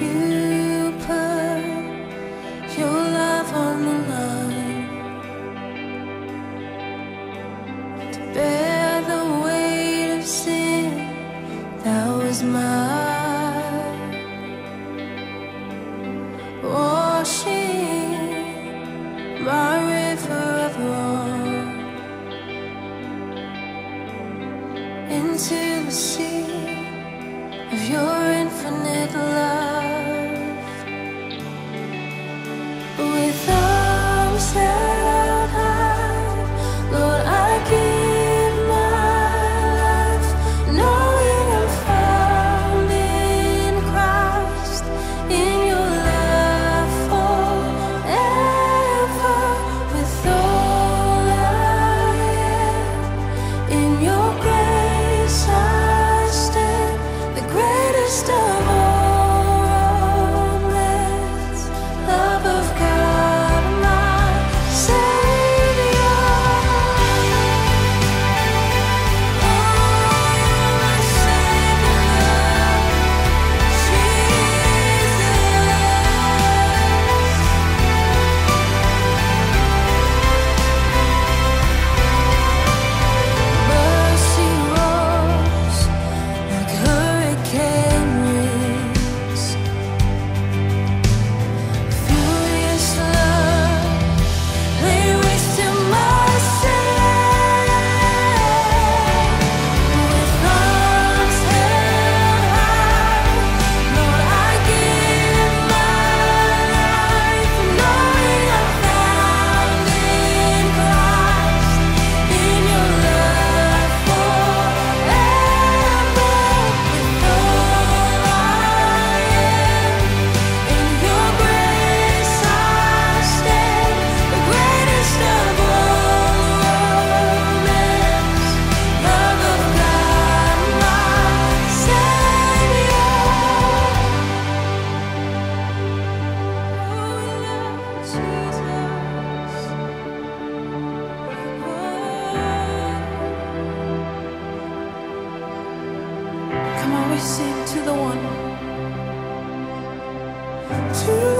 You put your life on the line to bear the weight of sin that was mine, washing my river of wrong into the sea of your. we sing to the one. To